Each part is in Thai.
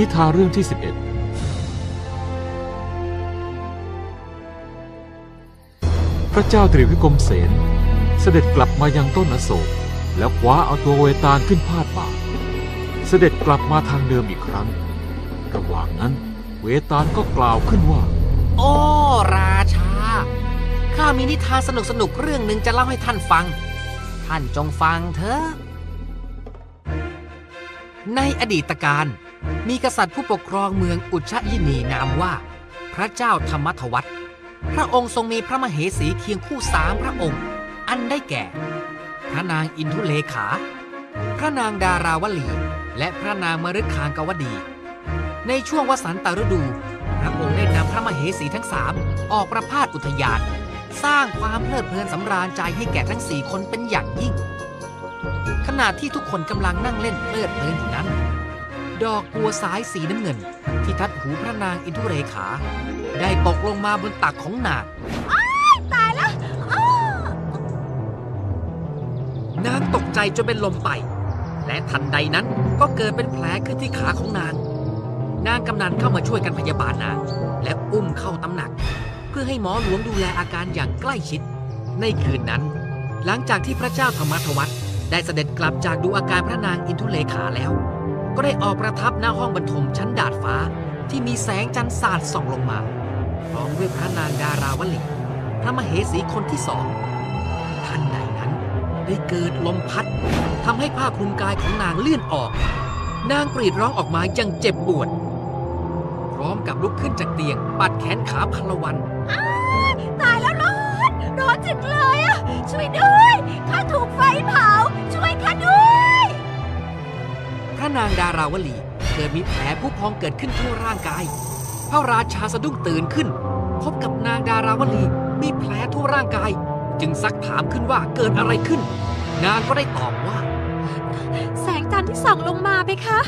นิทานเรื่องที่ 11 พระเจ้าตรีวิกรมเสนเสด็จกลับมายังต้นอโศก แล้วคว้าเอาตัวเวตาลขึ้นพาดบ่าเสด็จกลับมาทางเดิมอีกครั้ง ระหว่างนั้นเวตาลก็กล่าวขึ้นว่า โอ้ราชา ข้ามีนิทานสนุกสนุกๆเรื่องหนึ่งจะเล่าให้ท่านฟัง ท่านจงฟังเถอะ ในอดีตการ มีกษัตริย์ผู้ปกครองเมืองอุชยินีนามว่า พระเจ้าธรรมทวัตพระองค์ทรงมีพระมเหสีเคียงคู่สามพระองค์ อันได้แก่ พระนางอินทุเลขา พระนางดาราวลี และพระนางมฤคางกวดี ในช่วงวสันตฤดู พระองค์ได้นำพระมเหสีทั้งสามออกประพาสอุทยาน สร้างความเพลิดเพลินสำราญใจให้แก่ทั้งสี่คนเป็นอย่างยิ่ง ขณะที่ทุกคนกำลังนั่งเล่นเพลิดเพลินอยู่นั้น ดอกบัวสายสีน้ำเงิน ที่ทัดหูพระนางอินทุเรขา ได้ตกลงมาบนตักของนางตายแล้วอ้านางตกใจจนเป็นลมไป และทันใดนั้นก็เกิดเป็นแผลขึ้นที่ขาของนาง นางกำนันเข้ามาช่วยกันพยาบาลนางและอุ้มเข้าตำหนัก เพื่อให้หมอหลวงดูแลอาการอย่างใกล้ชิด ในคืนนั้น หลังจากที่พระเจ้าธรรมทวัตได้เสด็จกลับจากดูอาการพระนางอินทุเลขาแล้ว ก็ได้ออกประทับหน้าห้องบรรทมชั้นดาดฟ้าที่มีแสงจันทร์สาดส่องลงมาพร้อมด้วยพระนางดาราวลี พระมเหสีคนที่สองทันใดนั้นได้เกิดลมพัดทำให้ผ้าคลุมกายของนางเลื่อนออก นางกรีดร้องออกมาอย่างเจ็บปวด พร้อมกับลุกขึ้นจากเตียง ปัดแขนขาพลวันตายแล้วร้อนร้อนจังเลยอะช่วยด้วยข้าถูกไฟเผา ระนางดาราวลีเกิดมีแผลผู้พองเกิดขึ้นทั่วร่างกาย พระราชาสะดุ้งตื่นขึ้น พบกับนางดาราวลีมีแผลทั่วร่างกาย จึงซักถามขึ้นว่าเกิดอะไรขึ้น นางก็ได้ตอบว่า แสงจันทร์ที่ส่องลงมาเพคะ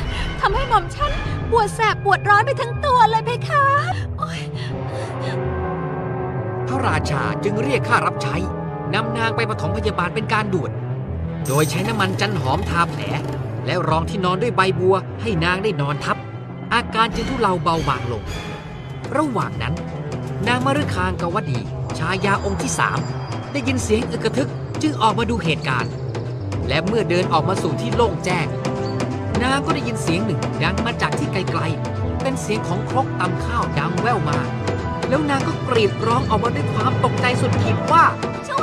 ทำให้หม่อมฉันปวดแสบปวดร้อนไปทั้งตัวเลยเพคะโอ๊ยพระราชาจึงเรียกข้ารับใช้นำนางไปปฐมพยาบาลเป็นการด่วน โดยใช้น้ำมันจันหอมทาแผล และรองที่นอนด้วยใบบัวให้นางได้นอนทับ อาการจึงทุเลาเบาบางลง ระหว่างนั้น นางมฤคางกวดี ชายาองค์ที่สามได้ยินเสียงอึกทึกจึงออกมาดูเหตุการณ์ และเมื่อเดินออกมาสู่ที่โล่งแจ้ง นางก็ได้ยินเสียงหนึ่งดังมาจากที่ไกลๆ เป็นเสียงของครกตำข้าวดังแว่วมา แล้วนางก็กรีดร้องออกมาด้วยความตกใจสุดขีดว่าช่วยด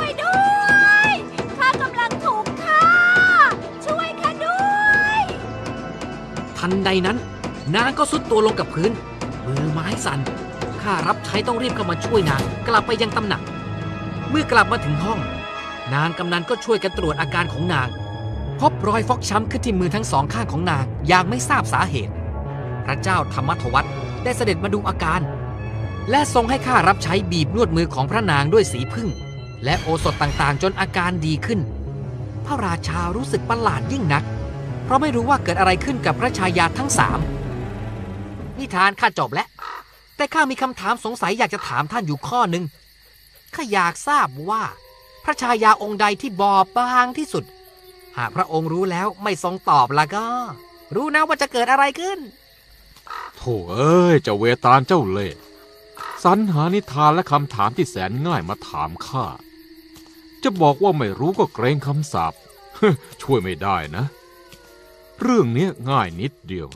้วย นใดนั้น นางก็สุดตัวลงกับพื้น มือไม้สั่นข้ารับใช้ต้องรีบเข้ามาช่วยนางกลับไปยังตำหนัก เมื่อกลับมาถึงห้อง นางกำนันก็ช่วยกันตรวจอาการของนาง พบรอยฟกช้ำขึ้นที่มือทั้งสองข้างของนางอย่างไม่ทราบสาเหตุ พระเจ้าธรรมทวัตได้เสด็จมาดูอาการ และทรงให้ข้ารับใช้บีบนวดมือของพระนางด้วยสีพึ่ง และโอสถต่างๆ จนอาการดีขึ้น พระราชารู้สึกประหลาดยิ่งนัก ราะไม่รู้ว่าเกิดอะไรขึ้นกับพระชายาทั้งสามนิทานข้าจบแล้ว แต่ข้ามีคำถามสงสัยอยากจะถามท่านอยู่ข้อหนึ่งข้าอยากทราบว่า พระชายาองค์ใดที่บอบบางที่สุด หากพระองค์รู้แล้วไม่ทรงตอบละก็ รู้นะว่าจะเกิดอะไรขึ้นโถเอ้ยเจ้าเวตาลเจ้าเล่ห์สรรหานิทานและคำถามที่แสนง่ายมาถามข้าจะบอกว่าไม่รู้ก็เกรงคำสาปช่วยไม่ได้นะ เรื่องนี้ง่ายนิดเดียว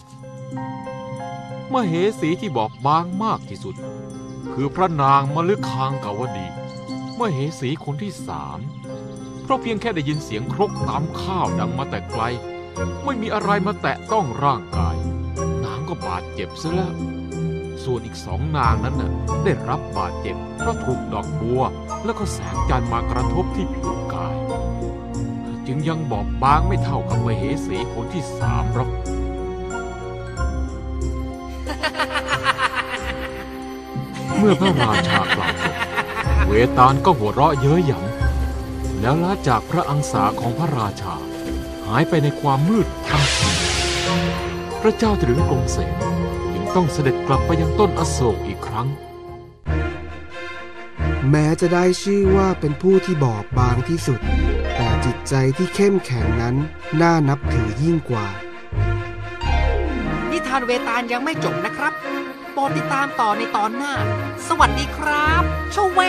มเหสีที่บอกบางมากที่สุด คือพระนางมฤคางกาวดี มเหสีคนที่สาม เพราะเพียงแค่ได้ยินเสียงครกตามข้าวดังมาแต่ไกล ไม่มีอะไรมาแตะต้องร่างกาย นางก็บาดเจ็บซะแล้ว ส่วนอีกสองนางนั้นน่ะได้รับบาดเจ็บเพราะถูกดอกบัว แล้วก็แสงจันทร์มากระทบที่ผิว จึงยังบอบบางไม่เท่ากับมเหสีคนที่สามหรอก เมื่อพระราชากล่าวจบเวตาลก็หัวเราะเย้ยหยันแล้วละจากพระอังสาของพระราชา หายไปในความมืดทันทีพระเจ้าตรึงกรงเสนจึงต้องเสด็จกลับไปยังต้นอโศกอีกครั้ง แม้จะได้ชื่อว่าเป็นผู้ที่บอบบางที่สุดแต่ จิตใจที่เข้มแข็งนั้นน่านับถือยิ่งกว่า นิทานเวตาลยังไม่จบนะครับ โปรดติดตามต่อในตอนหน้า สวัสดีครับชเว